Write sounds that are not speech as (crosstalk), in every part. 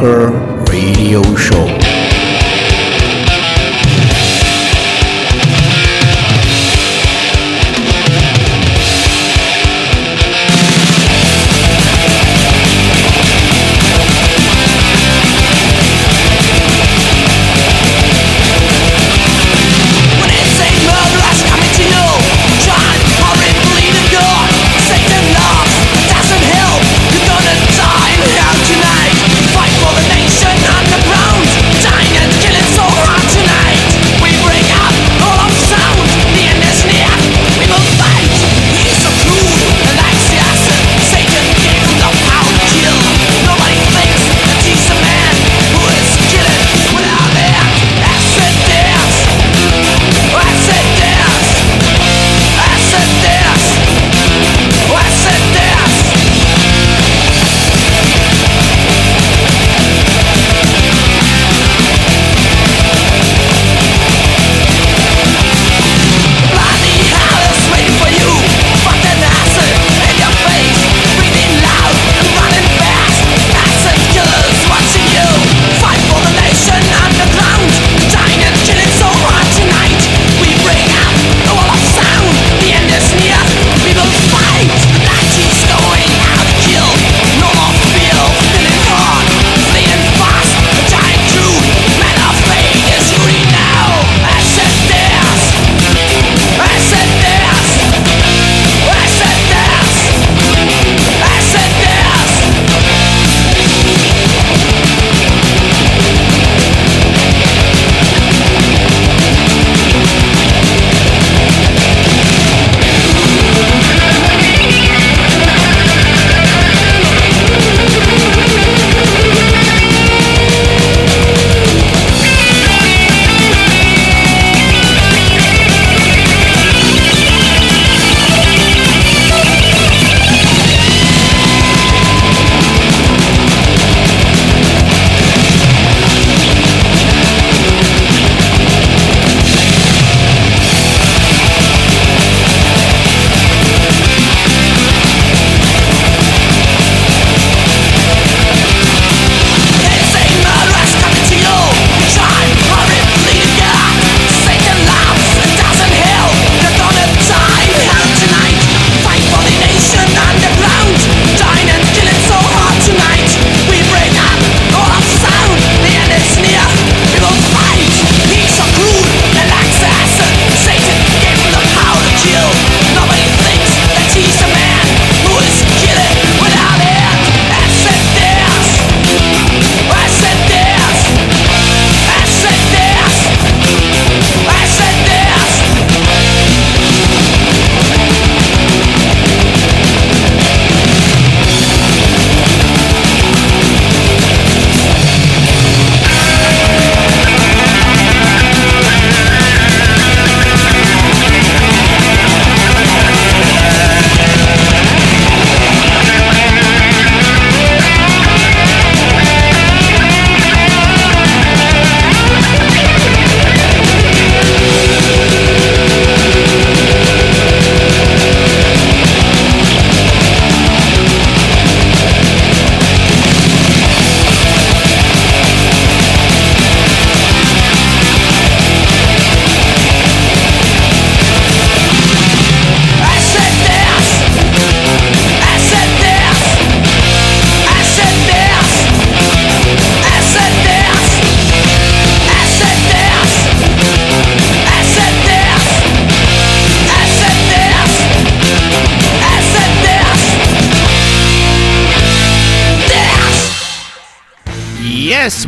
Metal Bunker Radio Show.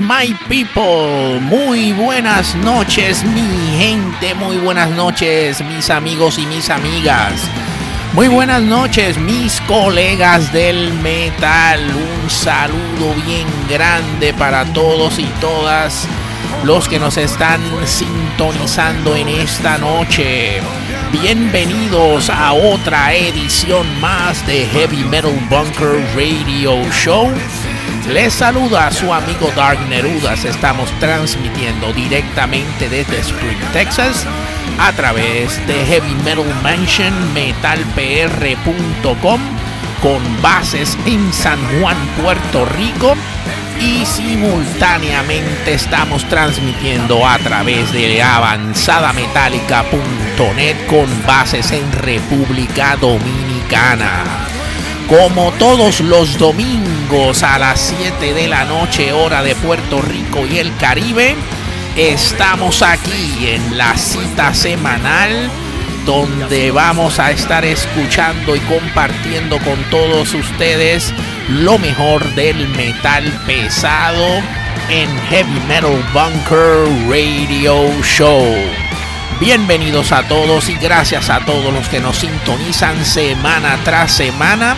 My people. Muy buenas noches, mi gente. Muy buenas noches, mis amigos y mis amigas. Muy buenas noches, mis colegas del metal. Un saludo bien grande para todos y todas los que nos están sintonizando en esta noche. Bienvenidos a otra edición más de Heavy Metal Bunker Radio Show. Les saluda a su amigo Dark Nerudas. Estamos transmitiendo directamente desde Spring, Texas, a través de Heavy Metal Mansion metalpr.com con bases en San Juan, Puerto Rico y simultáneamente estamos transmitiendo a través de avanzadametálica.net con bases en República Dominicana. Como todos los domingos a las 7 de la noche hora de Puerto Rico y el Caribe, estamos aquí en la cita semanal donde vamos a estar escuchando y compartiendo con todos ustedes lo mejor del metal pesado en Heavy Metal Bunker Radio Show. Bienvenidos a todos y gracias a todos los que nos sintonizan semana tras semana,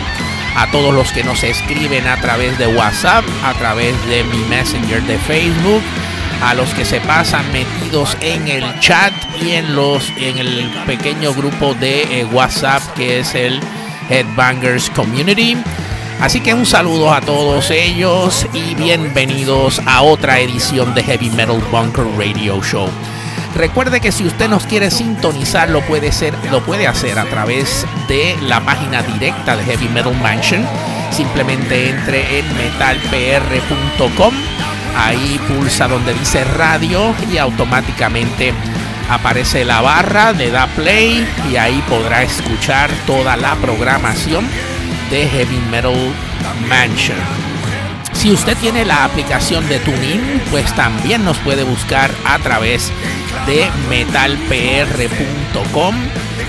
a todos los que nos escriben a través de WhatsApp, a través de mi Messenger de Facebook, a los que se pasan metidos en el chat y en los en el pequeño grupo de eh, WhatsApp que es el Headbangers Community. Así que un saludo a todos ellos y bienvenidos a otra edición de Heavy Metal Bunker Radio Show. Recuerde que si usted nos quiere sintonizar lo puede, ser, lo puede hacer a través de la página directa de Heavy Metal Mansion. Simplemente entre en metalpr.com, ahí pulsa donde dice radio y automáticamente aparece la barra, le da play y ahí podrá escuchar toda la programación de Heavy Metal Mansion. Si usted tiene la aplicación de TuneIn, pues también nos puede buscar a través de metalpr.com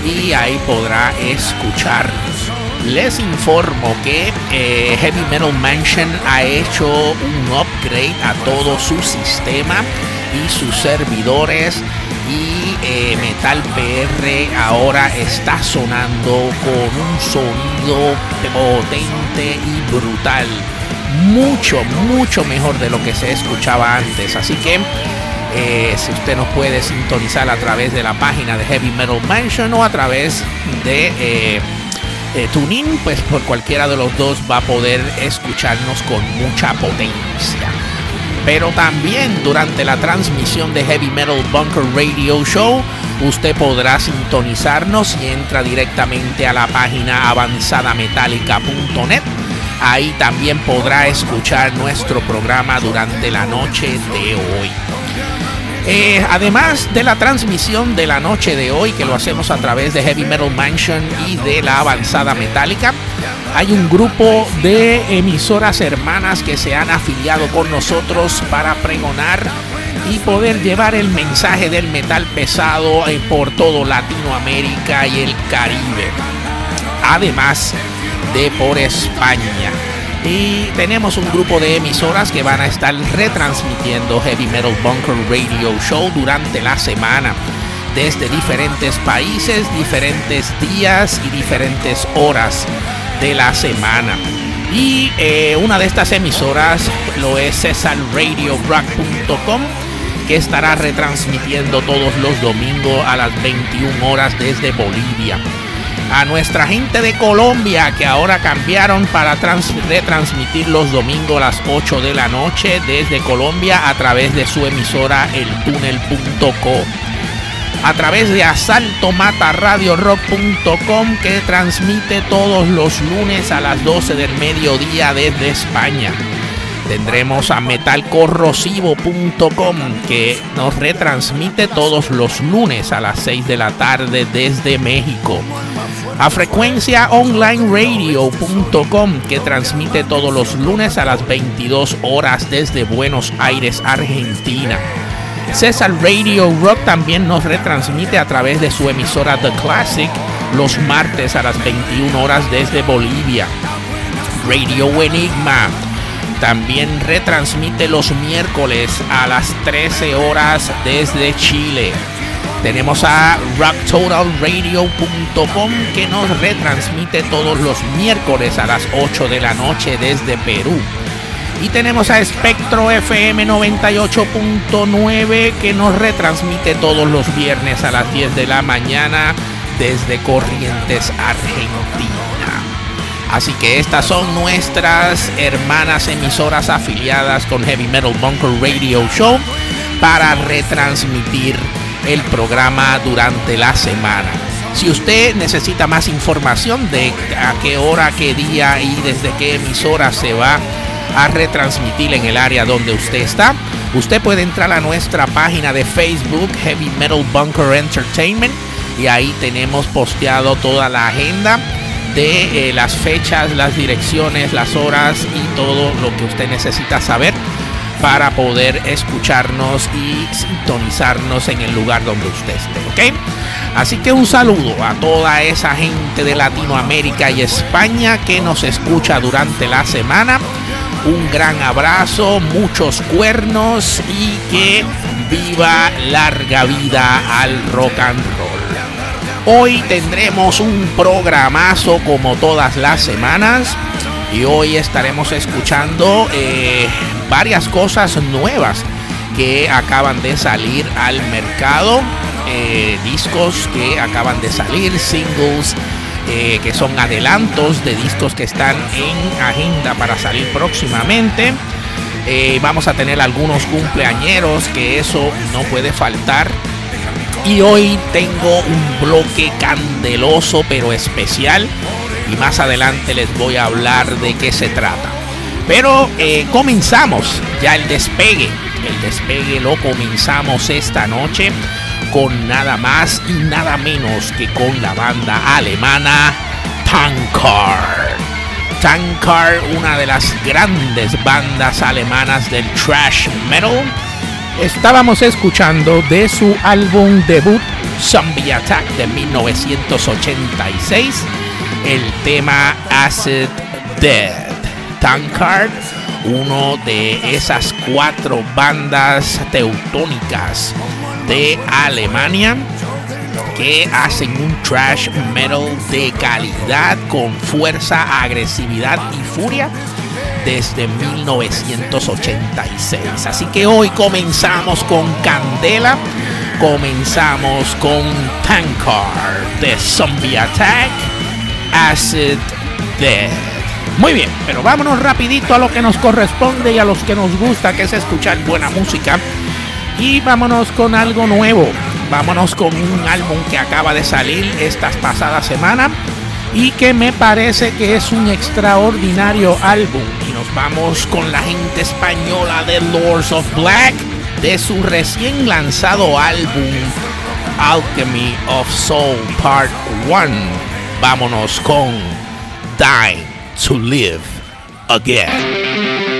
y ahí podrá escucharnos. Les informo que eh, Heavy Metal Mansion ha hecho un upgrade a todo su sistema y sus servidores y eh, Metal PR ahora está sonando con un sonido potente y brutal. Mucho, mucho mejor de lo que se escuchaba antes. Así que eh, si usted nos puede sintonizar a través de la página de Heavy Metal Mansion o a través de eh, Tuning, pues por cualquiera de los dos va a poder escucharnos con mucha potencia pero también durante la transmisión de Heavy Metal Bunker Radio Show usted podrá sintonizarnos y entra directamente a la página avanzadametálica.net. Ahí también podrá escuchar nuestro programa durante la noche de hoy. Eh, además de la transmisión de la noche de hoy, que lo hacemos a través de Heavy Metal Mansion y de la Avanzada Metálica, hay un grupo de emisoras hermanas que se han afiliado con nosotros para pregonar y poder llevar el mensaje del metal pesado eh, por todo Latinoamérica y el Caribe. Además de por España. Y tenemos un grupo de emisoras que van a estar retransmitiendo Heavy Metal Bunker Radio Show durante la semana desde diferentes países, diferentes días y diferentes horas de la semana. Y eh, una de estas emisoras lo es cesarradiorock.com que estará retransmitiendo todos los domingos a las 21 horas desde Bolivia. A nuestra gente de Colombia que ahora cambiaron para retransmitir los domingos a las 8 de la noche desde Colombia a través de su emisora eltunel.co a través de asaltomataradiorock.com que transmite todos los lunes a las 12 del mediodía desde España. Tendremos a metalcorrosivo.com que nos retransmite todos los lunes a las 6 de la tarde desde México. A frecuenciaonlineradio.com que transmite todos los lunes a las 22 horas desde Buenos Aires, Argentina César Radio Rock también nos retransmite a través de su emisora The Classic los martes a las 21 horas desde Bolivia. Radio Enigma también retransmite los miércoles a las 13 horas desde Chile. Tenemos a rocktotalradio.com que nos retransmite todos los miércoles a las 8 de la noche desde Perú. Y tenemos a Espectro FM 98.9 que nos retransmite todos los viernes a las 10 de la mañana desde Corrientes, Argentina. Así que estas son nuestras hermanas emisoras afiliadas con Heavy Metal Bunker Radio Show para retransmitir el programa durante la semana. Si usted necesita más información de a qué hora, qué día y desde qué emisora se va a retransmitir en el área donde usted está, usted puede entrar a nuestra página de Facebook Heavy Metal Bunker Entertainment y ahí tenemos posteado toda la agenda de eh, las fechas, las direcciones, las horas y todo lo que usted necesita saber para poder escucharnos y sintonizarnos en el lugar donde usted esté, ¿ok? Así que un saludo a toda esa gente de Latinoamérica y España que nos escucha durante la semana. Un gran abrazo, muchos cuernos y que viva larga vida al rock and roll. Hoy tendremos un programazo como todas las semanas y hoy estaremos escuchando eh, varias cosas nuevas que acaban de salir al mercado, eh, discos que acaban de salir, singles eh, que son adelantos de discos que están en agenda para salir próximamente. vamos a tener algunos cumpleañeros que eso no puede faltar. Y hoy tengo un bloque candeloso pero especial y más adelante les voy a hablar de qué se trata. Pero eh, comenzamos ya el despegue. El despegue lo comenzamos esta noche con nada más y nada menos que con la banda alemana Tankard. Tankard, una de las grandes bandas alemanas del thrash metal. Estábamos escuchando de su álbum debut Zombie Attack de 1986 el tema Acid Dead. Tankard, uno de esas cuatro bandas teutónicas de Alemania que hacen un trash metal de calidad con fuerza, agresividad y furia desde 1986. Así que hoy comenzamos con Candela, comenzamos con Tankard de Zombie Attack Acid Dead. Muy bien, pero vámonos rapidito a lo que nos corresponde y a los que nos gusta, que es escuchar buena música. Y vámonos con algo nuevo. Vámonos con un álbum que acaba de salir esta pasada semana y que me parece que es un extraordinario álbum. Y nos vamos con la gente española de Lords of Black de su recién lanzado álbum Alchemy of Soul Part 1 vámonos con Die to Live Again.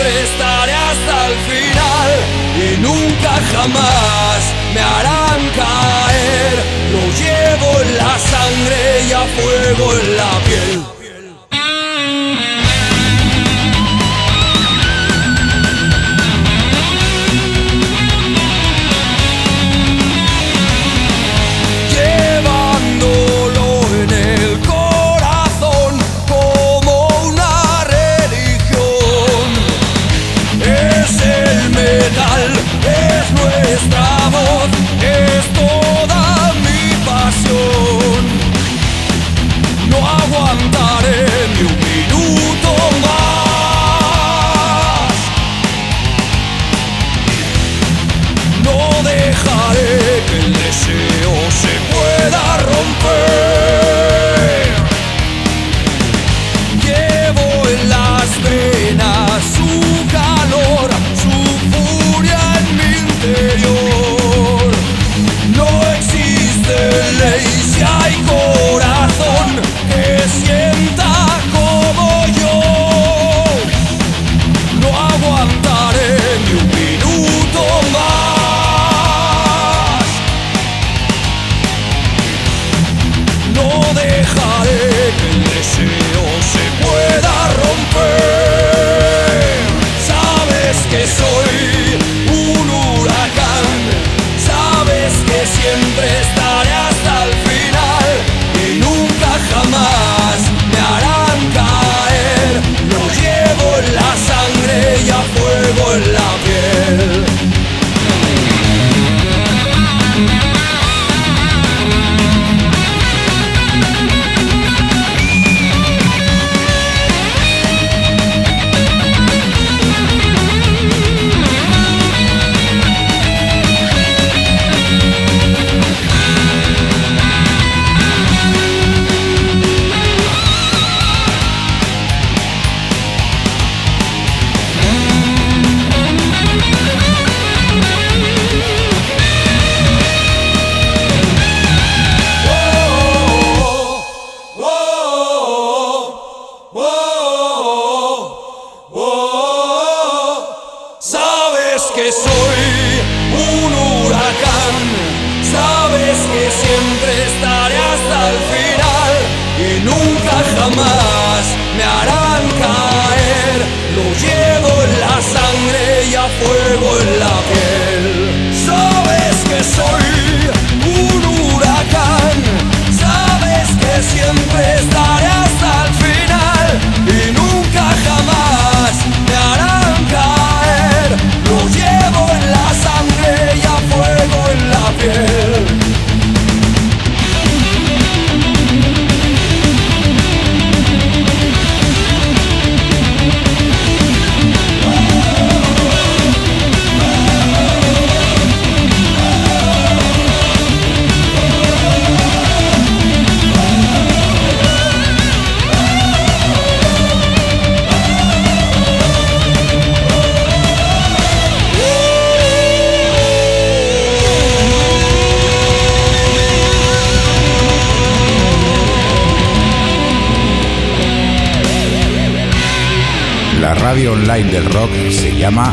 Estaré hasta el final y nunca jamás me harán caer. Lo llevo en la sangre y a fuego en la online del rock se llama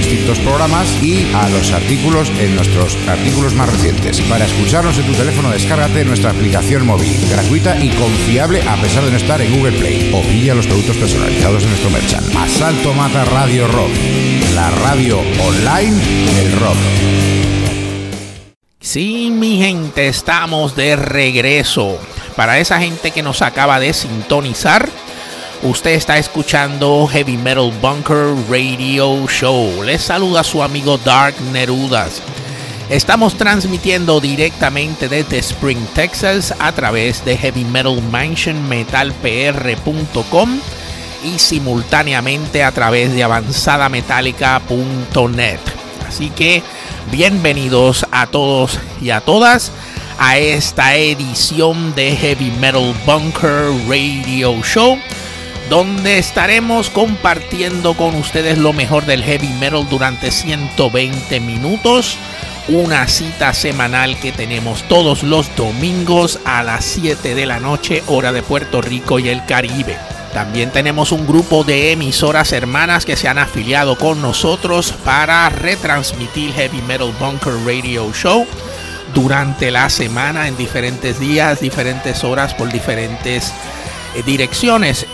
distintos programas y a los artículos en nuestros artículos más recientes. Para escucharnos en tu teléfono, descárgate nuestra aplicación móvil, gratuita y confiable a pesar de no estar en Google Play. O pilla los productos personalizados en nuestro merchant. Asalto Mata Radio Rock, la radio online del rock. Sí, mi gente, estamos de regreso. Para esa gente que nos acaba de sintonizar, usted está escuchando Heavy Metal Bunker Radio Show. Les saluda su amigo Dark Nerudas. Estamos transmitiendo directamente desde Spring, Texas, a través de Heavy Metal Mansion Metalpr.com y simultáneamente a través de avanzadametallica.net. Así que bienvenidos a todos y a todas a esta edición de Heavy Metal Bunker Radio Show, donde estaremos compartiendo con ustedes lo mejor del heavy metal durante 120 minutos. Una cita semanal que tenemos todos los domingos a las 7 de la noche, hora de Puerto Rico y el Caribe. También tenemos un grupo de emisoras hermanas que se han afiliado con nosotros para retransmitir Heavy Metal Bunker Radio Show durante la semana en diferentes días, diferentes horas, por diferentes eh, direcciones.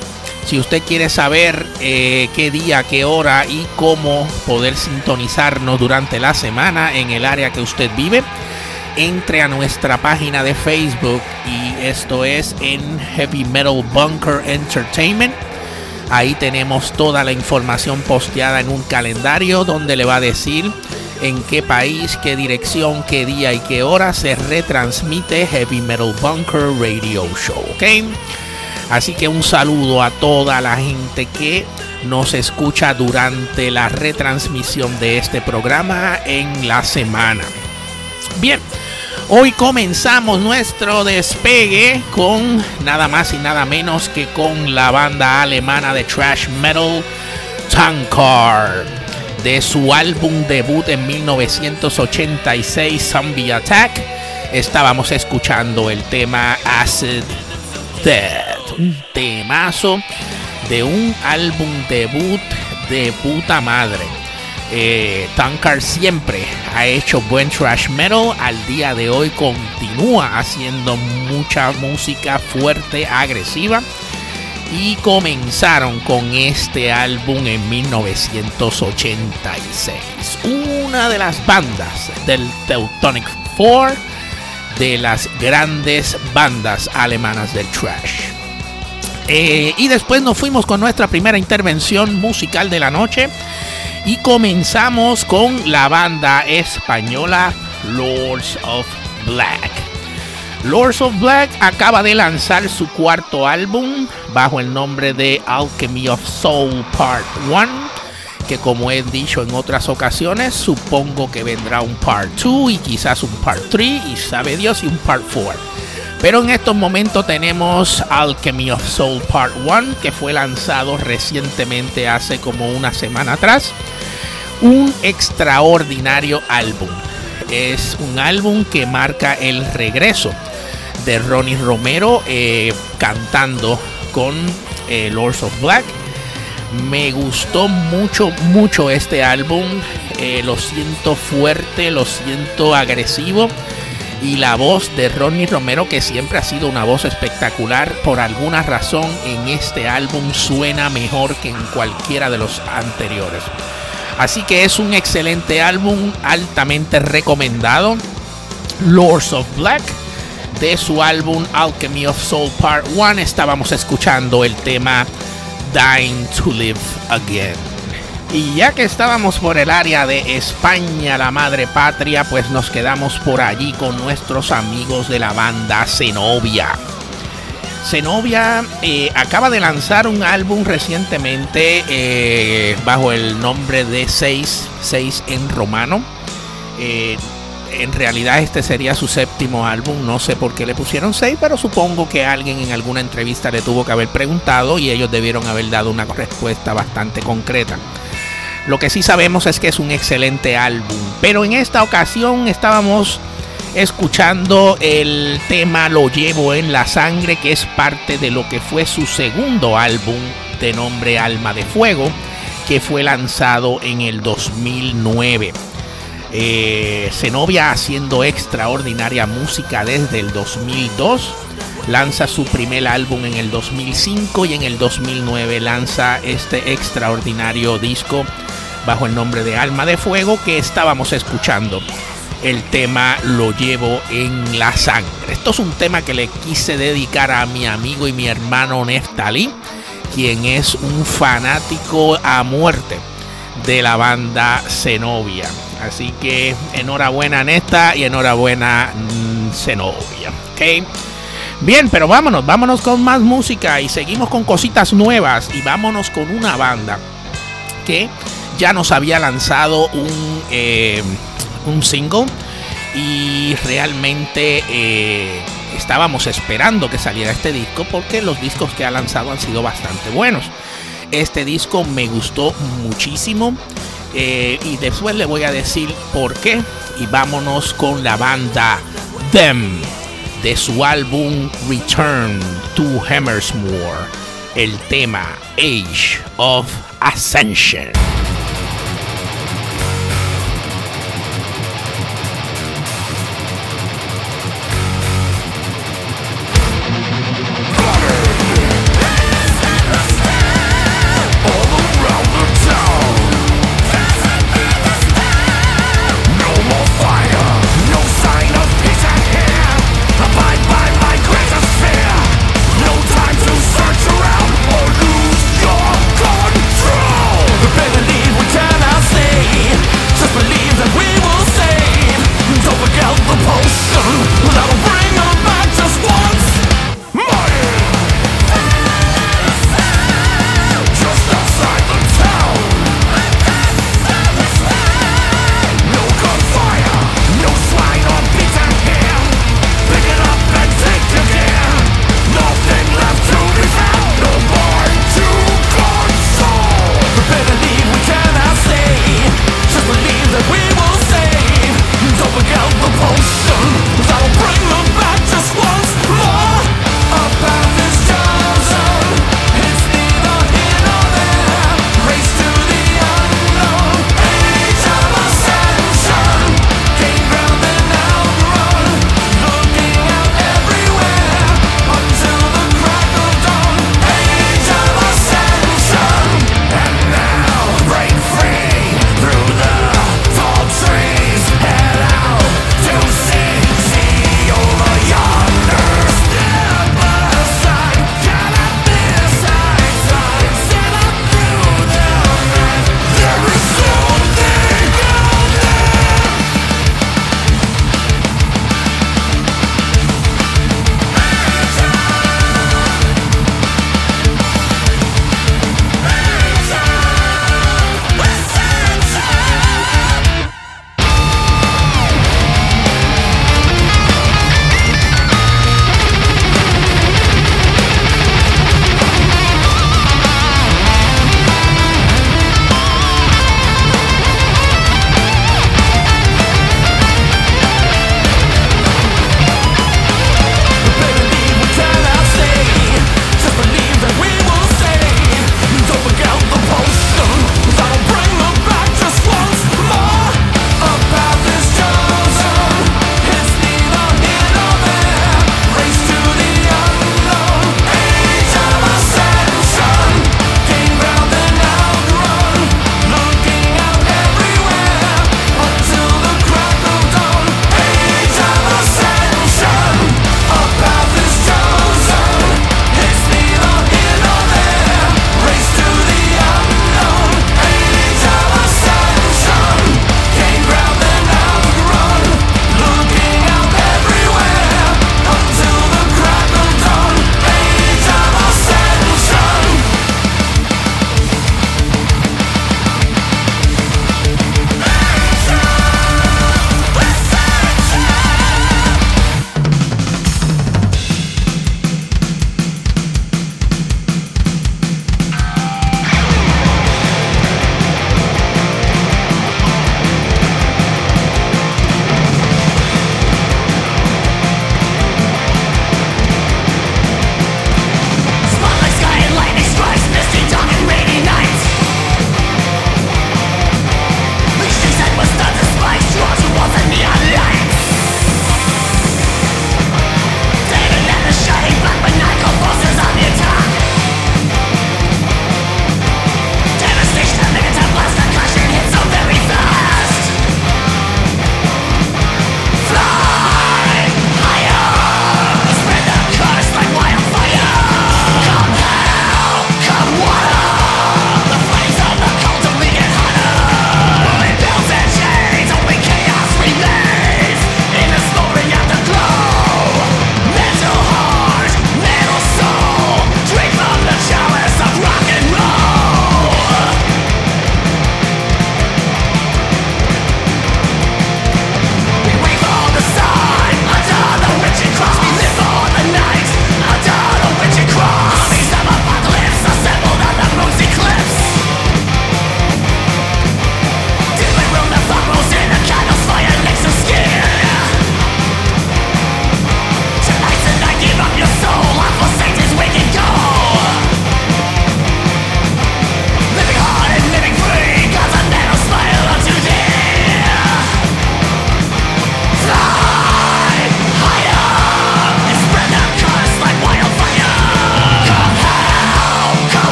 Si usted quiere saber eh, qué día, qué hora y cómo poder sintonizarnos durante la semana en el área que usted vive, entre a nuestra página de Facebook y esto es en Heavy Metal Bunker Entertainment. Ahí tenemos toda la información posteada en un calendario donde le va a decir en qué país, qué dirección, qué día y qué hora se retransmite Heavy Metal Bunker Radio Show, ¿ok? Así que un saludo a toda la gente que nos escucha durante la retransmisión de este programa en la semana. Bien, hoy comenzamos nuestro despegue con nada más y nada menos que con la banda alemana de trash metal Tankard de su álbum debut en 1986, Zombie Attack, estábamos escuchando el tema Acid Death, un temazo de un álbum debut de puta madre. Eh, Tankard siempre ha hecho buen trash metal, al día de hoy continúa haciendo mucha música fuerte, agresiva y comenzaron con este álbum en 1986. Una de las bandas del Teutonic Four, de las grandes bandas alemanas del trash. Eh, y después nos fuimos con nuestra primera intervención musical de la noche y comenzamos con la banda española Lords of Black. Lords of Black acaba de lanzar su cuarto álbum bajo el nombre de Alchemy of Soul Part 1, que como he dicho en otras ocasiones, supongo que vendrá un Part 2 y quizás un Part 3 y sabe Dios y un Part 4. Pero en estos momentos tenemos Alchemy of Soul Part 1, que fue lanzado recientemente hace como una semana atrás. Un extraordinario álbum. Es un álbum que marca el regreso de Ronnie Romero eh, cantando con eh, Lords of Black. Me gustó mucho, mucho este álbum. Eh, lo siento fuerte, lo siento agresivo. Y la voz de Ronnie Romero, que siempre ha sido una voz espectacular, por alguna razón en este álbum suena mejor que en cualquiera de los anteriores. Así que es un excelente álbum, altamente recomendado. Lords of Black de su álbum Alchemy of Soul Part 1 estábamos escuchando el tema Dying to Live Again. Y ya que estábamos por el área de España, la madre patria, pues nos quedamos por allí con nuestros amigos de la banda Zenobia. Zenobia eh, acaba de lanzar un álbum recientemente eh, bajo el nombre de 6, 6 en romano. Eh, en realidad este sería su séptimo álbum. No sé por qué le pusieron seis, pero supongo que alguien en alguna entrevista le tuvo que haber preguntado y ellos debieron haber dado una respuesta bastante concreta. Lo que sí sabemos es que es un excelente álbum. Pero en esta ocasión estábamos escuchando el tema Lo llevo en la sangre, que es parte de lo que fue su segundo álbum de nombre Alma de Fuego, que fue lanzado en el 2009. Eh, Zenobia haciendo extraordinaria música desde el 2002. Lanza su primer álbum en el 2005 y en el 2009 lanza este extraordinario disco bajo el nombre de Alma de Fuego que estábamos escuchando. El tema lo llevo en la sangre. Esto es un tema que le quise dedicar a mi amigo y mi hermano Neftali, quien es un fanático a muerte de la banda Zenobia. Así que enhorabuena Nesta y enhorabuena mm, Zenobia. Bien, pero vámonos, vámonos con más música y seguimos con cositas nuevas y vámonos con una banda que ya nos había lanzado un, eh, un single y realmente eh, estábamos esperando que saliera este disco porque los discos que ha lanzado han sido bastante buenos. Este disco me gustó muchísimo eh, y después le voy a decir por qué y vámonos con la banda Them de su álbum Return to Hammersmore, el tema Age of Ascension.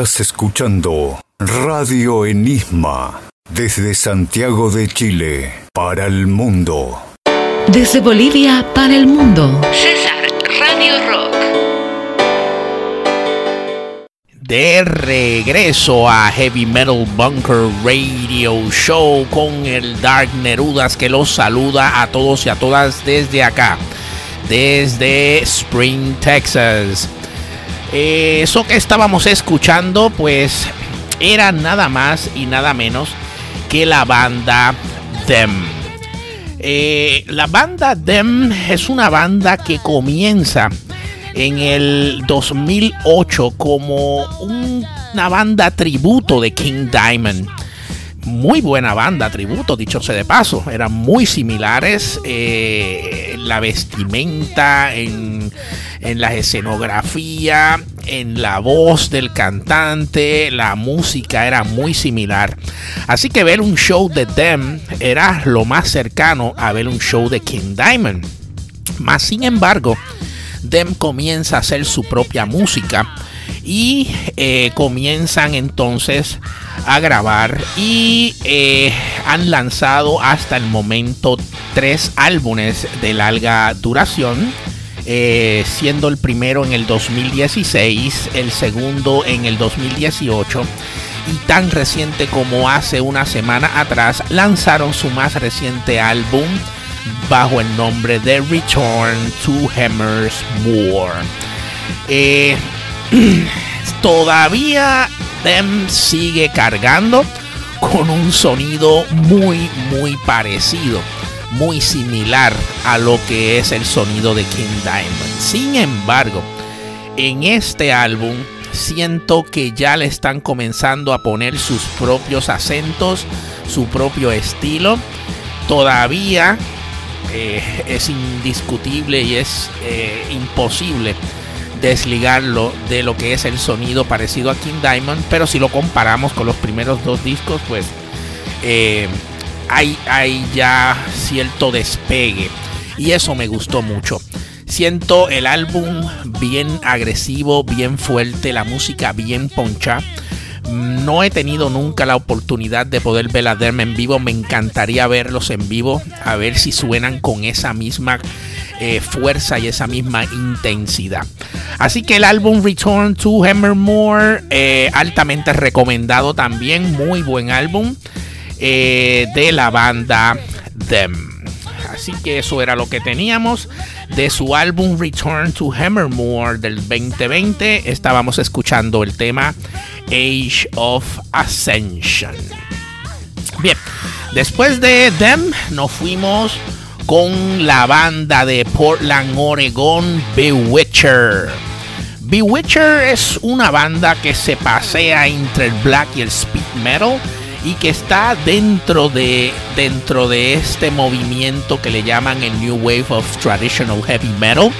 Estás escuchando Radio Enigma desde Santiago de Chile para el mundo. Desde Bolivia para el mundo. César Radio Rock. De regreso a Heavy Metal Bunker Radio Show con el Dark Nerudas que los saluda a todos y a todas desde acá, desde Spring, Texas. Eso que estábamos escuchando, pues era nada más y nada menos que la banda Them. Eh, la banda Dem es una banda que comienza en el 2008 como una banda tributo de King Diamond. Muy buena banda tributo, dicho sea de paso. Eran muy similares eh, en la vestimenta, en, en la escenografía, en la voz del cantante, la música era muy similar. Así que ver un show de Them era lo más cercano a ver un show de King Diamond. Más sin embargo, Them comienza a hacer su propia música y eh, comienzan entonces a grabar y eh, han lanzado hasta el momento tres álbumes de larga duración eh, siendo el primero en el 2016, el segundo en el 2018 y tan reciente como hace una semana atrás lanzaron su más reciente álbum bajo el nombre de Return to Hammers War. Eh, (clears throat) todavía Them sigue cargando con un sonido muy muy parecido muy similar a lo que es el sonido de King Diamond. Sin embargo, en este álbum siento que ya le están comenzando a poner sus propios acentos, su propio estilo. Todavía eh, es indiscutible y es eh, imposible desligarlo de lo que es el sonido parecido a King Diamond, pero si lo comparamos con los primeros dos discos, pues eh, hay, ya cierto despegue. Y eso me gustó mucho. Siento el álbum bien agresivo, bien fuerte, la música bien poncha. No he tenido nunca la oportunidad de poder ver a en vivo. Me encantaría verlos en vivo, a ver si suenan con esa misma eh, fuerza y esa misma intensidad. Así que el álbum Return to Hammermore, eh, altamente recomendado también, muy buen álbum. Eh, de la banda Them. Así que eso era lo que teníamos de su álbum Return to Hammermore del 2020. Estábamos escuchando el tema Age of Ascension. Bien, después de Them nos fuimos con la banda de Portland, Oregon, Bewitcher. Bewitcher es una banda que se pasea entre el black y el speed metal y que está dentro de, dentro de este movimiento que le llaman el New Wave of Traditional Heavy Metal.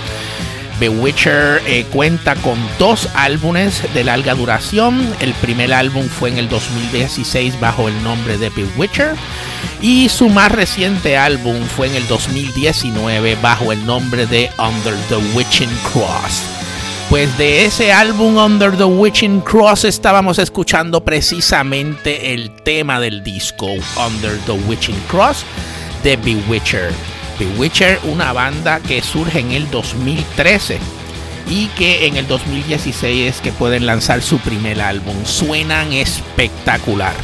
Bewitcher eh, cuenta con dos álbumes de larga duración. El primer álbum fue en el 2016 bajo el nombre de Bewitcher y su más reciente álbum fue en el 2019 bajo el nombre de Under the Witching Cross. Pues de ese álbum Under the Witching Cross estábamos escuchando precisamente el tema del disco Under the Witching Cross de Bewitcher. Bewitcher, una banda que surge en el 2013 y que en el 2016 es que pueden lanzar su primer álbum. Suenan espectacular.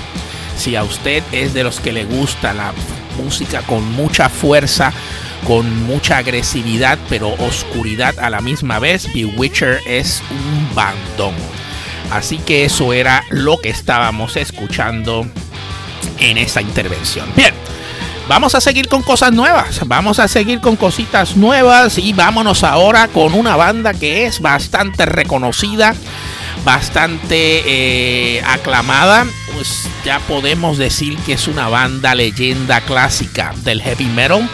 Si a usted es de los que le gusta la música con mucha fuerza, con mucha agresividad pero oscuridad a la misma vez. Bewitcher es un bandón. Así que eso era lo que estábamos escuchando en esta intervención. Bien, vamos a seguir con cosas nuevas. Vamos a seguir con cositas nuevas y vámonos ahora con una banda que es bastante reconocida, bastante eh, aclamada. Pues ya podemos decir que es una banda leyenda clásica del heavy metal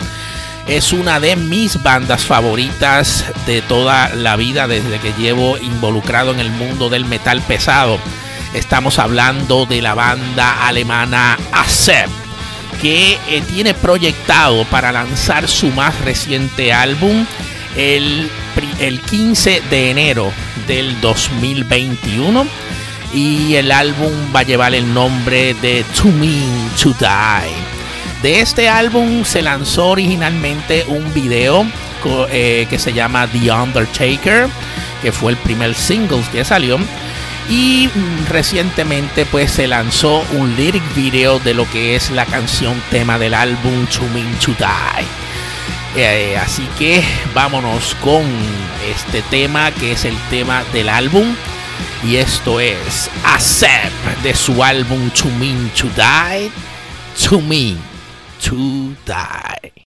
es una de mis bandas favoritas de toda la vida desde que llevo involucrado en el mundo del metal pesado. Estamos hablando de la banda alemana ASEP, que eh, tiene proyectado para lanzar su más reciente álbum el, el 15 de enero del 2021 y el álbum va a llevar el nombre de To Mean To Die. De este álbum se lanzó originalmente un video eh, que se llama The Undertaker, que fue el primer single que salió. Y mm, recientemente pues se lanzó un lyric video de lo que es la canción tema del álbum To Mean To Die. Eh, así que vámonos con este tema que es el tema del álbum. Y esto es Accept de su álbum To Mean To Die. To Mean To Die.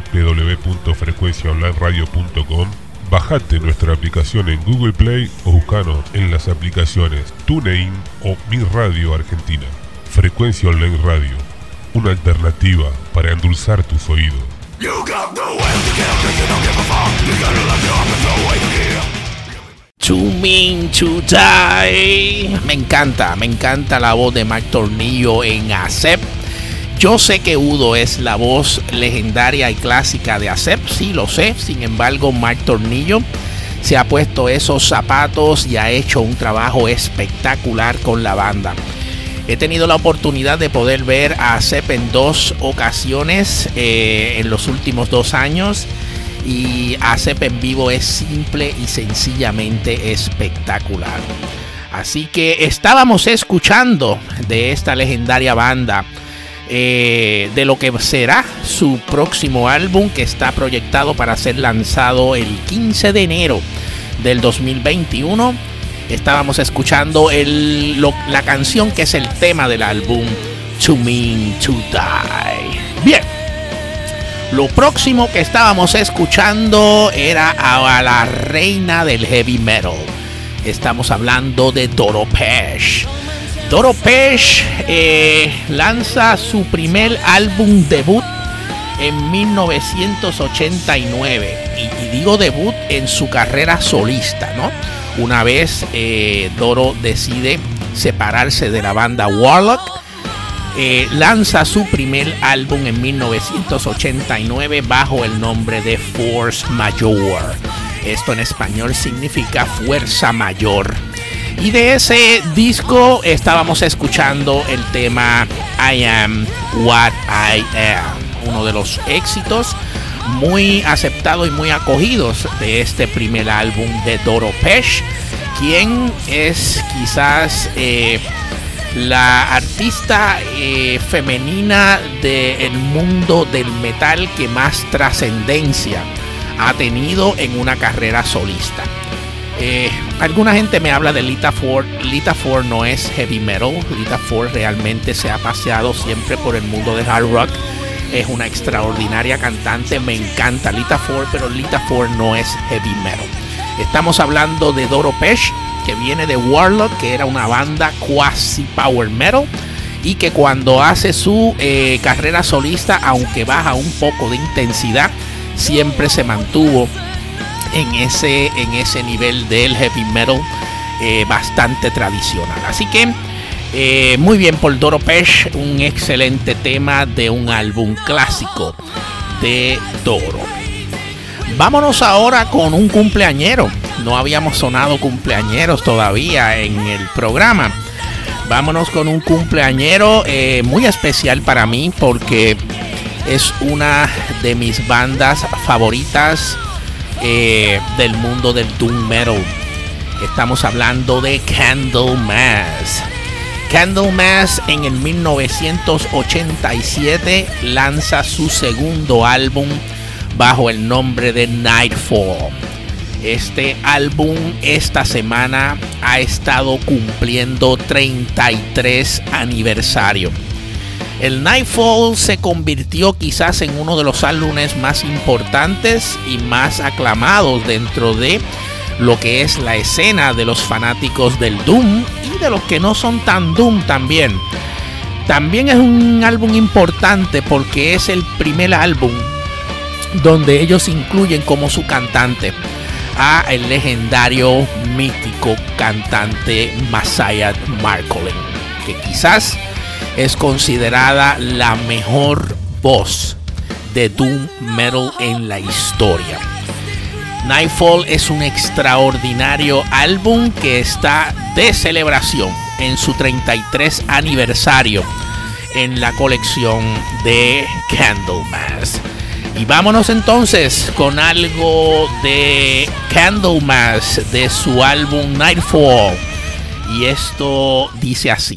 www.frecuenciaonlineradio.com. Bajate nuestra aplicación en Google Play o buscanos en las aplicaciones TuneIn o Mi Radio Argentina. Frecuencia Online Radio, una alternativa para endulzar tus oídos. To mean to die. Me encanta, me encanta la voz de Mike Tornillo en ACEP. Yo sé que Udo es la voz legendaria y clásica de ACEP, sí lo sé. Sin embargo, Mike Tornillo se ha puesto esos zapatos y ha hecho un trabajo espectacular con la banda. He tenido la oportunidad de poder ver a ACEP en dos ocasiones eh, en los últimos dos años y ACEP en vivo es simple y sencillamente espectacular. Así que estábamos escuchando de esta legendaria banda eh, de lo que será su próximo álbum que está proyectado para ser lanzado el 15 de enero del 2021. Estábamos escuchando el, la canción que es el tema del álbum To Mean to Die. Bien. Lo próximo que estábamos escuchando era a la reina del heavy metal. Estamos hablando de Doro Pesh. Doro Pesh eh, lanza su primer álbum debut en 1989. Y, digo debut en su carrera solista, ¿no? Una vez eh, Doro decide separarse de la banda Warlock eh, lanza su primer álbum en 1989 bajo el nombre de Force Major. Esto en español significa fuerza mayor. Y de ese disco estábamos escuchando el tema I Am What I Am, uno de los éxitos muy aceptados y muy acogidos de este primer álbum de Doro Pesh, quien es quizás eh, la artista eh, femenina del mundo del metal que más trascendencia ha tenido en una carrera solista. Eh, alguna gente me habla de Lita Ford. Lita Ford no es heavy metal. Lita Ford realmente se ha paseado siempre por el mundo del hard rock. Es una extraordinaria cantante. Me encanta Lita Ford, pero Lita Ford no es heavy metal. Estamos hablando de Doro Pesh, que viene de Warlock, que era una banda quasi power metal. Y que cuando hace su eh, carrera solista, aunque baja un poco de intensidad, siempre se mantuvo en ese, en ese nivel del heavy metal eh, bastante tradicional. Así que eh, muy bien por Doro Pesh, un excelente tema de un álbum clásico de Doro. Vámonos ahora con un cumpleañero. No habíamos sonado cumpleañeros todavía en el programa. Vámonos con un cumpleañero eh, muy especial para mí porque es una de mis bandas favoritas eh, del mundo del doom metal. Estamos hablando de Candlemass. Candlemass en el 1987 lanza su segundo álbum bajo el nombre de Nightfall. Este álbum esta semana ha estado cumpliendo 33 aniversario. El Nightfall se convirtió quizás en uno de los álbumes más importantes y más aclamados dentro de lo que es la escena de los fanáticos del Doom y de los que no son tan Doom también. También es un álbum importante porque es el primer álbum donde ellos incluyen como su cantante a el legendario mítico cantante Masaya Marcolin, que quizás es considerada la mejor voz de doom metal en la historia. Nightfall es un extraordinario álbum que está de celebración en su 33 aniversario en la colección de Candlemass. Y vámonos entonces con algo de Candlemass de su álbum Nightfall. Y esto dice así.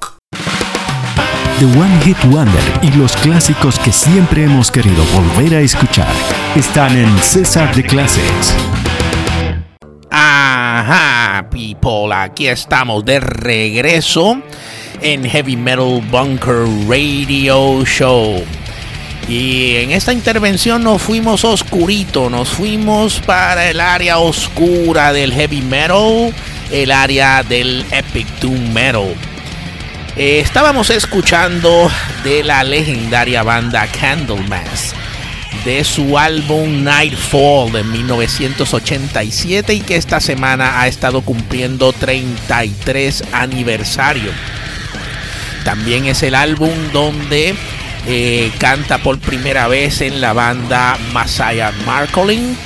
The One Hit Wonder y los clásicos que siempre hemos querido volver a escuchar están en César de Classics. Ajá, people, aquí estamos de regreso en Heavy Metal Bunker Radio Show. Y en esta intervención nos fuimos oscurito, nos fuimos para el área oscura del heavy metal, el área del epic doom metal. Eh, estábamos escuchando de la legendaria banda Candlemass, de su álbum Nightfall de 1987 y que esta semana ha estado cumpliendo 33 aniversario. También es el álbum donde eh, canta por primera vez en la banda Masaya Markolin,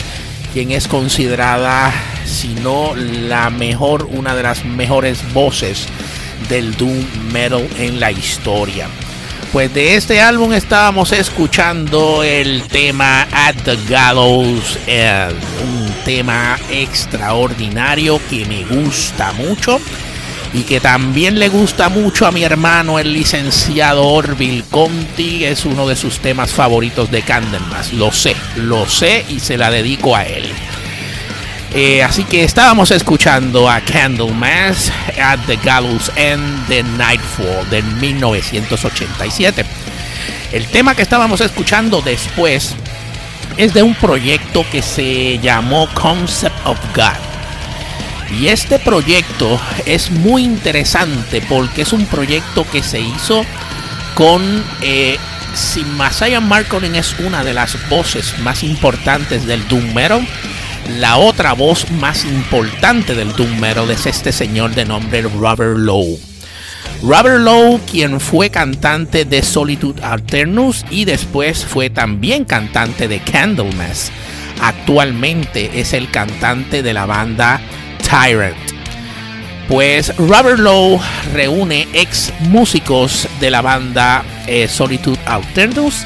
quien es considerada, si no la mejor, una de las mejores voces del doom metal en la historia. Pues de este álbum estábamos escuchando el tema At the Gallows un tema extraordinario que me gusta mucho y que también le gusta mucho a mi hermano el licenciado Orville Conti, es uno de sus temas favoritos de Candlemas. Lo sé, lo sé y se la dedico a él. Eh, así que estábamos escuchando a Candlemas at the Gallows End the Nightfall de 1987. El tema que estábamos escuchando después es de un proyecto que se llamó Concept of God y este proyecto es muy interesante porque es un proyecto que se hizo con... Eh, si Masaya Marcolin es una de las voces más importantes del Doom Metal, la otra voz más importante del Doom Metal es este señor de nombre Robert Lowe. Robert Lowe, quien fue cantante de Solitude Alternus y después fue también cantante de Candlemas. Actualmente es el cantante de la banda Tyrant. Pues Robert Lowe reúne ex músicos de la banda eh, Solitude Alternus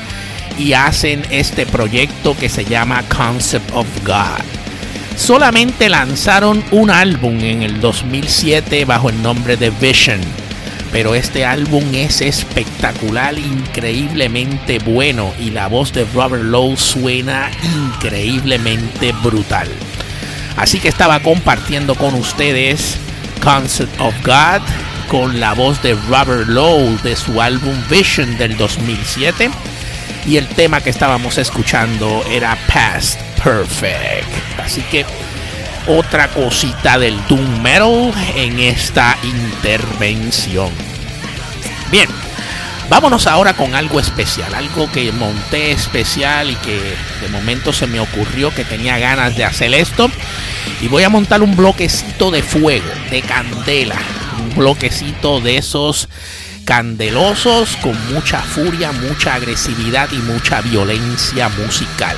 y hacen este proyecto que se llama Concept of God. Solamente lanzaron un álbum en el 2007 bajo el nombre de Vision, pero este álbum es espectacular, increíblemente bueno y la voz de Robert Lowe suena increíblemente brutal. Así que estaba compartiendo con ustedes Concept of God con la voz de Robert Lowe de su álbum Vision del 2007. Y el tema que estábamos escuchando era Past Perfect. Así que otra cosita del Doom Metal en esta intervención. Bien, Vámonos ahora con algo especial, algo que monté especial y que de momento se me ocurrió que tenía ganas de hacer esto. Y voy a montar un bloquecito de fuego, de candela, un bloquecito de esos candelosos con mucha furia, mucha agresividad y mucha violencia musical.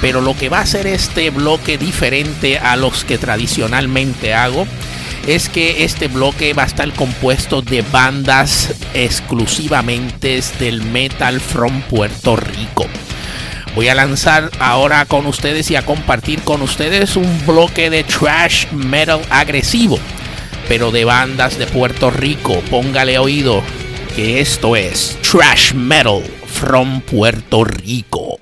Pero lo que va a hacer este bloque diferente a los que tradicionalmente hago es que este bloque va a estar compuesto de bandas exclusivamente del metal from Puerto Rico. Voy a lanzar ahora con ustedes y a compartir con ustedes un bloque de trash metal agresivo, pero de bandas de Puerto Rico. Póngale oído que esto es trash metal from Puerto Rico.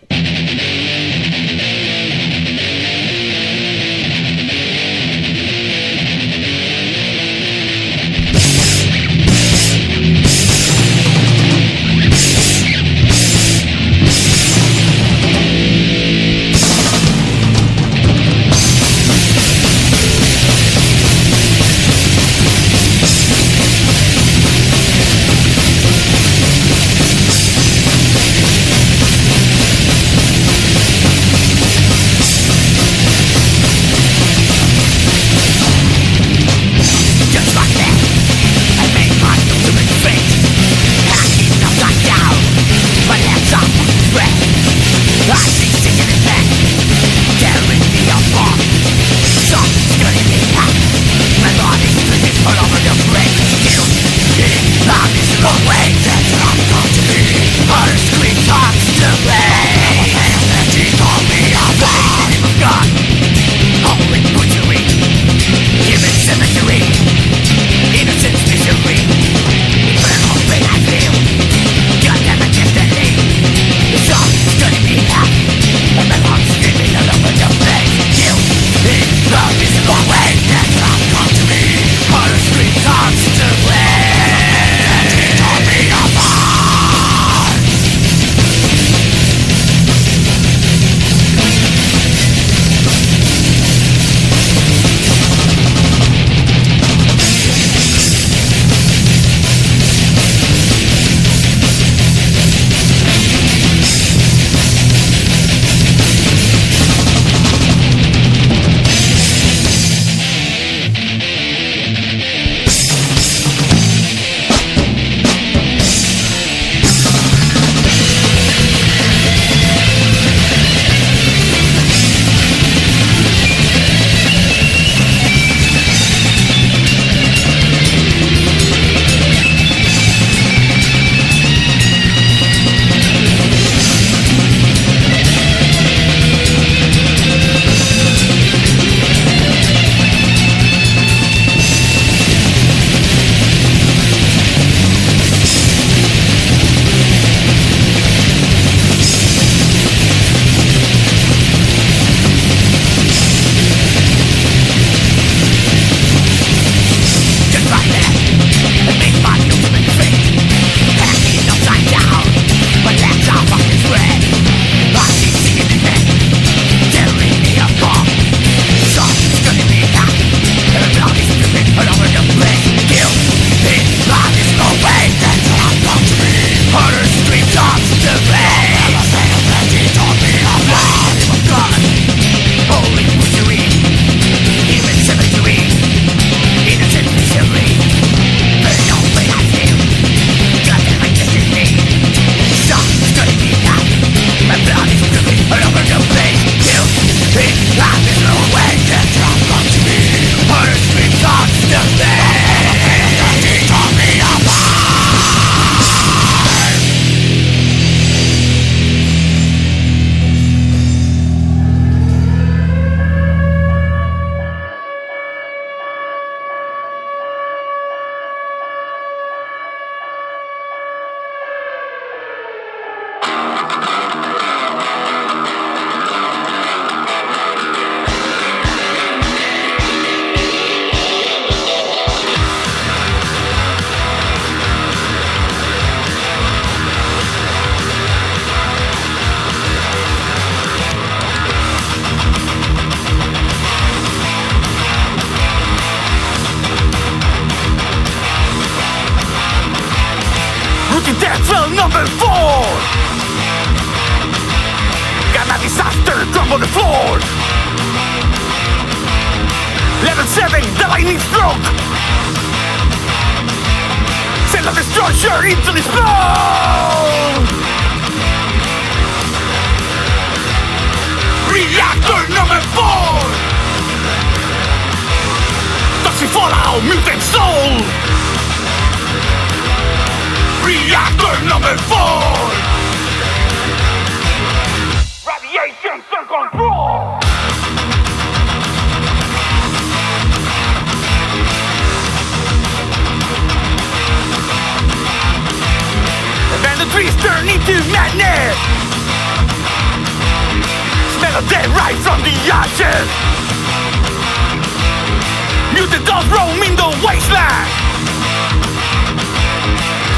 They rise from the ashes. Mutant dogs roam in the wasteland.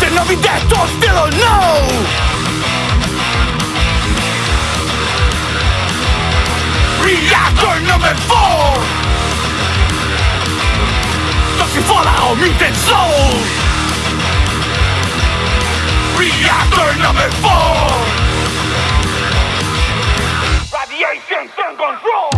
They're be dead or still or no. Reactor number four. Toxic fallout mutant souls Reactor number four. roll.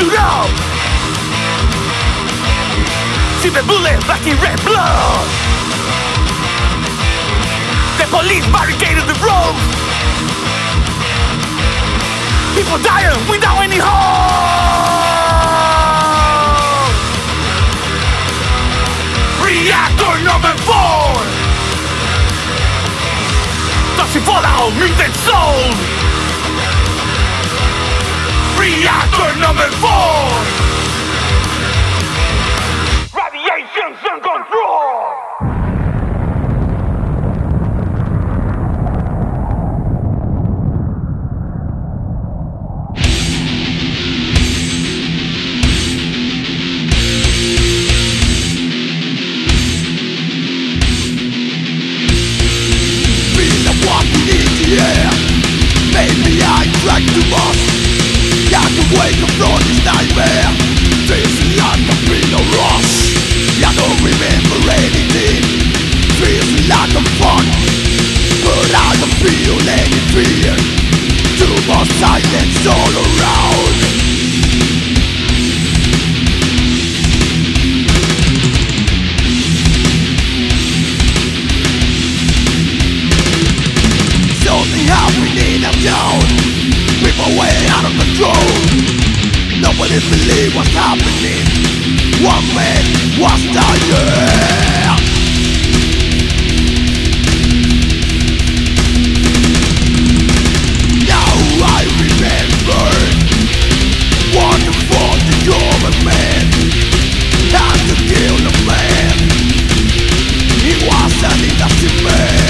to know bullet black and red blood. The police barricaded the road. People dying without any hope. Reactor number four. Toxic fallout, mutant soul Reactor number four. couldn't believe what's happening. One man was dying Now I remember what the human man And the killer man. He was an innocent man.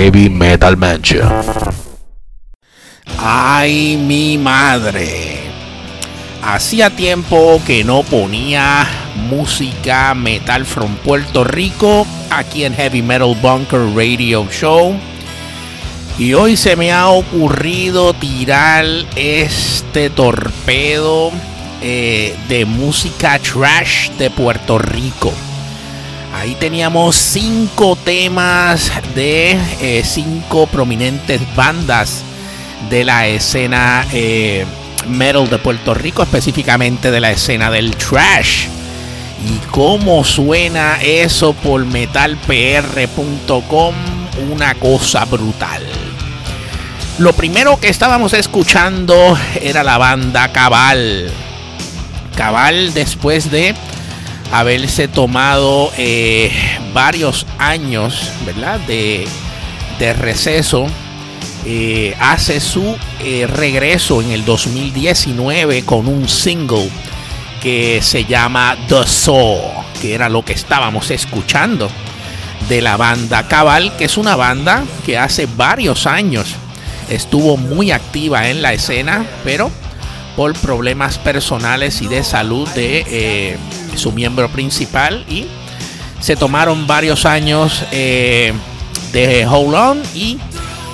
Heavy Metal Mansion. Ay, mi madre. Hacía tiempo que no ponía música metal from Puerto Rico aquí en Heavy Metal Bunker Radio Show. Y hoy se me ha ocurrido tirar este torpedo eh, de música trash de Puerto Rico. Ahí teníamos cinco temas de eh, cinco prominentes bandas de la escena eh, metal de Puerto Rico, específicamente de la escena del trash. Y cómo suena eso por metalpr.com, una cosa brutal. Lo primero que estábamos escuchando era la banda Cabal cabal después de haberse tomado eh, varios años, ¿verdad? De, receso, eh, hace su eh, regreso en el 2019 con un single que se llama The Soul, que era lo que estábamos escuchando de la banda Cabal, que es una banda que hace varios años estuvo muy activa en la escena, pero por problemas personales y de salud de eh, su miembro principal y se tomaron varios años eh, de Hold On y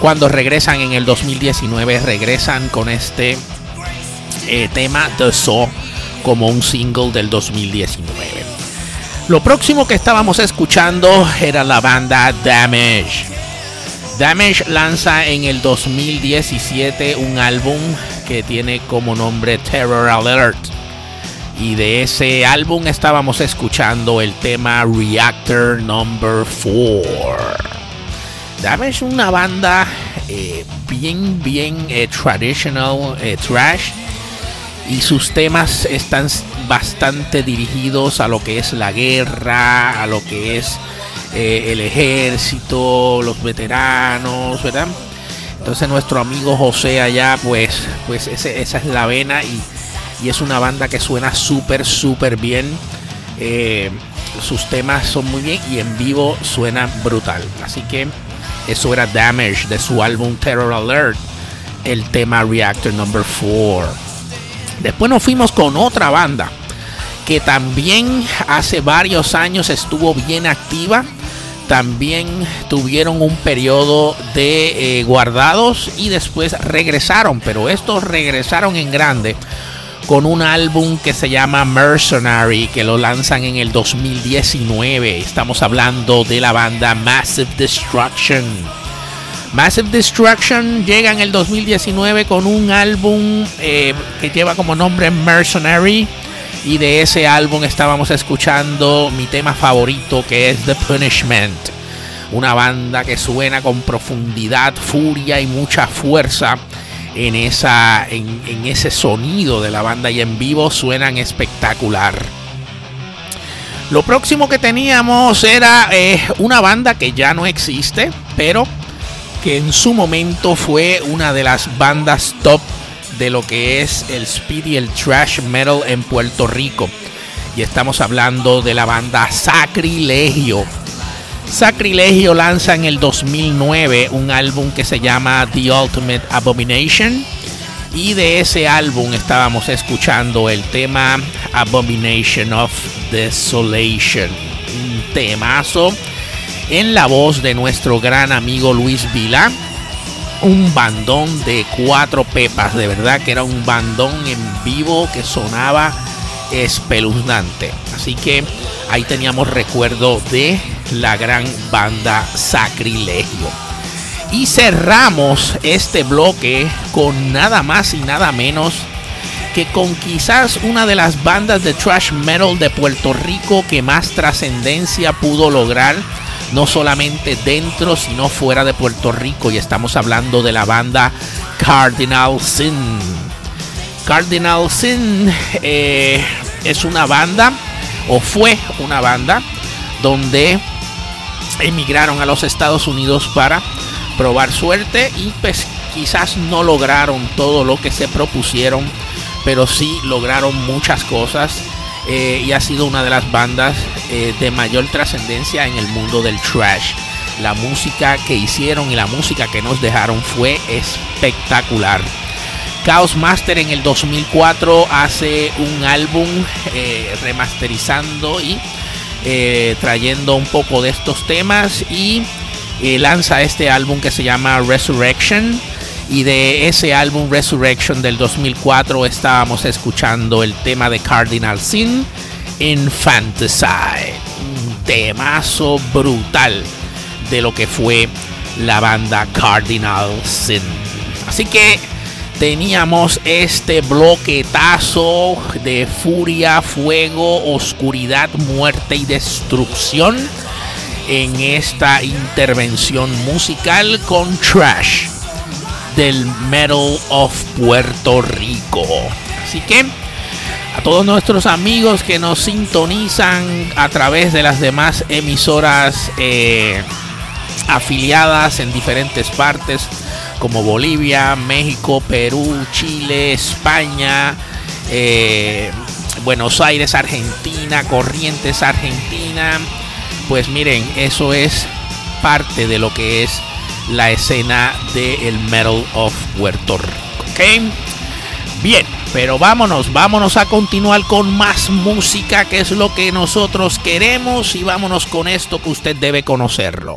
cuando regresan en el 2019 regresan con este eh, tema The Saw como un single del 2019. Lo próximo que estábamos escuchando era la banda Damage. Damage lanza en el 2017 un álbum que tiene como nombre Terror Alert. Y de ese álbum estábamos escuchando el tema Reactor Number 4. Damage es una banda eh, bien, bien eh, traditional, eh, trash. Y sus temas están bastante dirigidos a lo que es la guerra, a lo que es el ejército, los veteranos, ¿verdad? Entonces nuestro amigo José allá, pues, pues esa es la vena y, es una banda que suena súper, súper bien. Eh, sus temas son muy bien y en vivo suena brutal. Así que eso era Damage de su álbum Terror Alert, el tema Reactor Number 4. Después nos fuimos con otra banda que también hace varios años estuvo bien activa también tuvieron un periodo de eh, guardados y después regresaron, pero estos regresaron en grande con un álbum que se llama Mercenary, que lo lanzan en el 2019. Estamos hablando de la banda Massive Destruction. Massive Destruction llega en el 2019 con un álbum eh, que lleva como nombre Mercenary y de ese álbum estábamos escuchando mi tema favorito que es The Punishment. Una banda que suena con profundidad, furia y mucha fuerza en, esa, en, ese sonido de la banda y en vivo suenan espectacular. Lo próximo que teníamos era eh, una banda que ya no existe, pero que en su momento fue una de las bandas top de lo que es el speed y el trash metal en Puerto Rico. Y estamos hablando de la banda Sacrilegio. Sacrilegio lanza en el 2009 un álbum que se llama The Ultimate Abomination. Y de ese álbum estábamos escuchando el tema Abomination of Desolation. Un temazo en la voz de nuestro gran amigo Luis Vila un bandón de cuatro pepas. De verdad que era un bandón en vivo que sonaba espeluznante. Así que ahí teníamos recuerdo de la gran banda Sacrilegio. Y cerramos este bloque con nada más y nada menos que con quizás una de las bandas de trash metal de Puerto Rico que más trascendencia pudo lograr no solamente dentro, sino fuera de Puerto Rico. Y estamos hablando de la banda Cardinal Sin. Cardinal Sin eh, es una banda, o fue una banda, donde emigraron a los Estados Unidos para probar suerte y pues quizás no lograron todo lo que se propusieron, pero sí lograron muchas cosas eh, y ha sido una de las bandas eh, de mayor trascendencia en el mundo del trash. La música que hicieron y la música que nos dejaron fue espectacular. Chaos Master en el 2004 hace un álbum eh, remasterizando y trayendo un poco de estos temas y lanza este álbum que se llama Resurrection y de ese álbum Resurrection del 2004 estábamos escuchando el tema de Cardinal Sin, Infanticide. Un temazo brutal de lo que fue la banda Cardinal Sin. Así que teníamos este bloquetazo de furia, fuego, oscuridad, muerte y destrucción en esta intervención musical con Trash del Metal of Puerto Rico. Así que a todos nuestros amigos que nos sintonizan a través de las demás emisoras eh, afiliadas en diferentes partes como Bolivia, México, Perú, Chile, España, eh, Buenos Aires, Argentina, Corrientes, Argentina. Pues miren, eso es parte de lo que es la escena del Metal of Puerto Rico. ¿Ok? Bien, pero vámonos, vámonos a continuar con más música, que es lo que nosotros queremos, y vámonos con esto que usted debe conocerlo.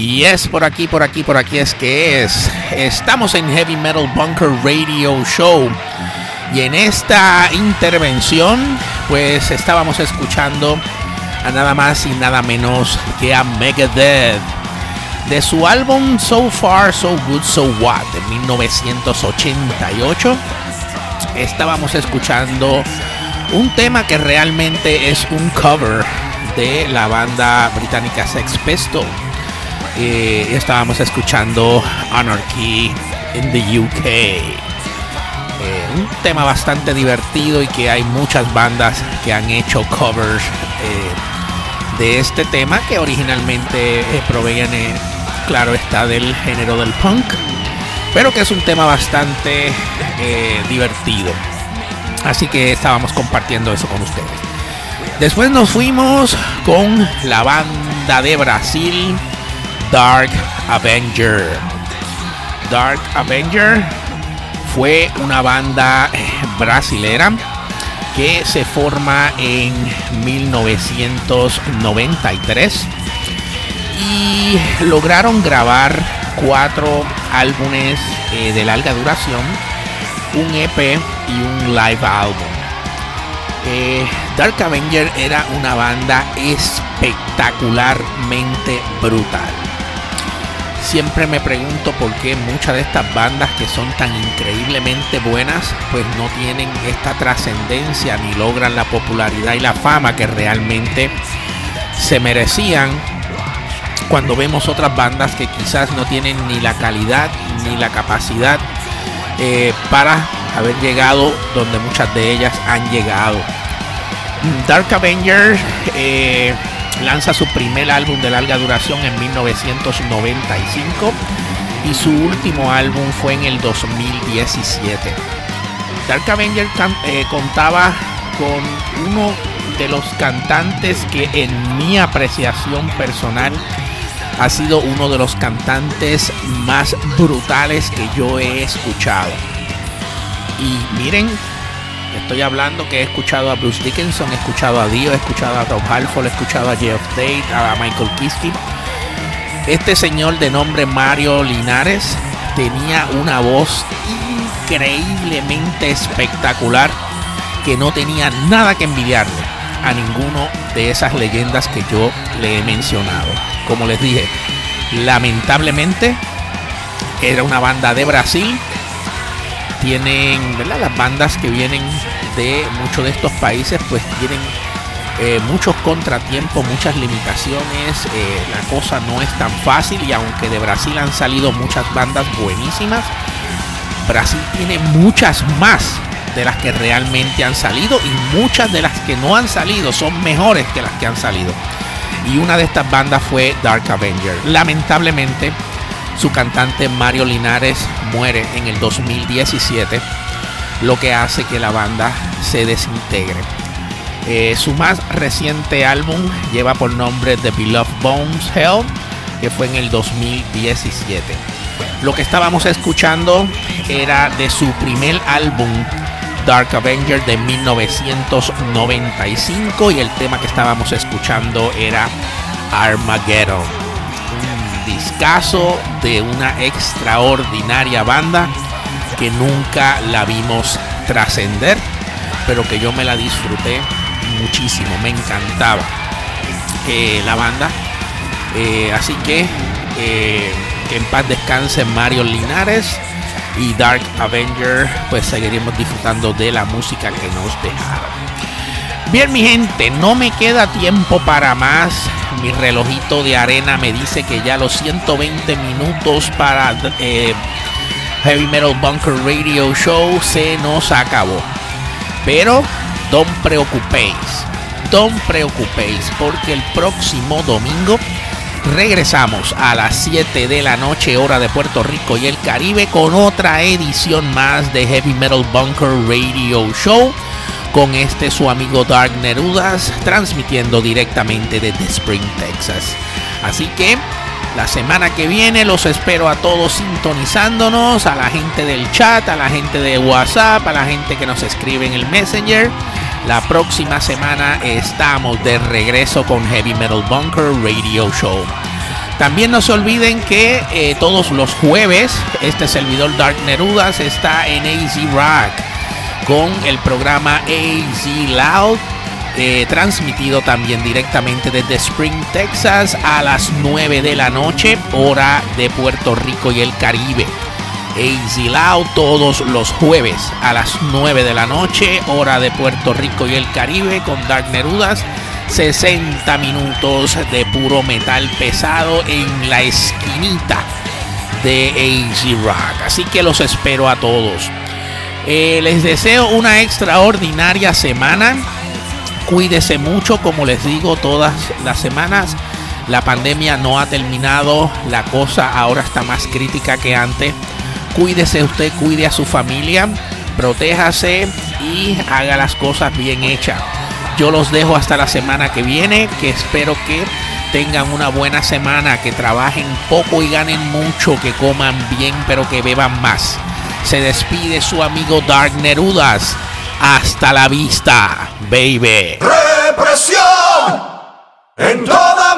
Y es por aquí, por aquí, por aquí es que es. Estamos en Heavy Metal Bunker Radio Show. Y en esta intervención, pues estábamos escuchando a nada más y nada menos que a Megadeth. De su álbum So Far, So Good, So What de 1988, estábamos escuchando un tema que realmente es un cover de la banda británica Sex Pistols eh, estábamos escuchando Anarchy in the UK. Eh, un tema bastante divertido y que hay muchas bandas que han hecho covers eh, de este tema que originalmente proviene, claro está, del género del punk, pero que es un tema bastante divertido. Así que estábamos compartiendo eso con ustedes. Después nos fuimos con la banda de Brasil, Dark Avenger. Dark Avenger fue una banda eh, brasilera que se forma en 1993 y lograron grabar cuatro álbumes eh, de larga duración, un EP y un live álbum. Eh, Dark Avenger era una banda espectacularmente brutal siempre me pregunto por qué muchas de estas bandas que son tan increíblemente buenas, pues no tienen esta trascendencia ni logran la popularidad y la fama que realmente se merecían cuando vemos otras bandas que quizás no tienen ni la calidad ni la capacidad eh, para haber llegado donde muchas de ellas han llegado. Dark Avengers eh, lanza su primer álbum de larga duración en 1995 y su último álbum fue en el 2017. Dark Avenger eh, contaba con uno de los cantantes que en mi apreciación personal ha sido uno de los cantantes más brutales que yo he escuchado. Y miren Estoy hablando que he escuchado a Bruce Dickinson, he escuchado a Dio, he escuchado a Rob Halford, he escuchado a Jeff Tate, a Michael Kiske. Este señor de nombre Mario Linares tenía una voz increíblemente espectacular que no tenía nada que envidiarle a ninguno de esas leyendas que yo le he mencionado. Como les dije, lamentablemente era una banda de Brasil tienen, ¿verdad? Las bandas que vienen de muchos de estos países pues tienen eh, muchos contratiempos, muchas limitaciones, eh, la cosa no es tan fácil y aunque de Brasil han salido muchas bandas buenísimas, Brasil tiene muchas más de las que realmente han salido y muchas de las que no han salido son mejores que las que han salido. Y una de estas bandas fue Dark Avenger. Lamentablemente, su cantante Mario Linares muere en el 2017, lo que hace que la banda se desintegre. Eh, su más reciente álbum lleva por nombre The Beloved Bones Hell, que fue en el 2017. Lo que estábamos escuchando era de su primer álbum Dark Avenger de 1995 y el tema que estábamos escuchando era Armageddon discazo de una extraordinaria banda que nunca la vimos trascender, pero que yo me la disfruté muchísimo, me encantaba eh, la banda. Eh, así eh, que en paz descanse Mario Linares y Dark Avenger, pues seguiremos disfrutando de la música que nos dejaron. Bien, mi gente, no me queda tiempo para más. Mi relojito de arena me dice que ya los 120 minutos para eh, Heavy Metal Bunker Radio Show se nos acabó. Pero don't preocupéis, don't preocupéis, porque el próximo domingo regresamos a las 7 de la noche, hora de Puerto Rico y el Caribe, con otra edición más de Heavy Metal Bunker Radio Show con este su amigo Dark Nerudas transmitiendo directamente desde Spring, Texas. Así que la semana que viene los espero a todos sintonizándonos, a la gente del chat, a la gente de WhatsApp, a la gente que nos escribe en el Messenger. La próxima semana estamos de regreso con Heavy Metal Bunker Radio Show. También no se olviden que eh, todos los jueves este servidor Dark Nerudas está en AZ Rock con el programa AZ Loud eh, transmitido también directamente desde Spring, Texas a las 9 de la noche, hora de Puerto Rico y el Caribe. Easy Loud todos los jueves a las 9 de la noche, hora de Puerto Rico y el Caribe, con Dark Nerudas. 60 minutos de puro metal pesado en la esquinita de Easy Rock. Así que los espero a todos. Eh, les deseo una extraordinaria semana. Cuídese mucho, como les digo todas las semanas. La pandemia no ha terminado, la cosa ahora está más crítica que antes. Cuídese usted, cuide a su familia, protéjase y haga las cosas bien hechas. Yo los dejo hasta la semana que viene, que espero que tengan una buena semana, que trabajen poco y ganen mucho, que coman bien pero que beban más. Se despide su amigo Dark Nerudas. Hasta la vista, baby. Represión en toda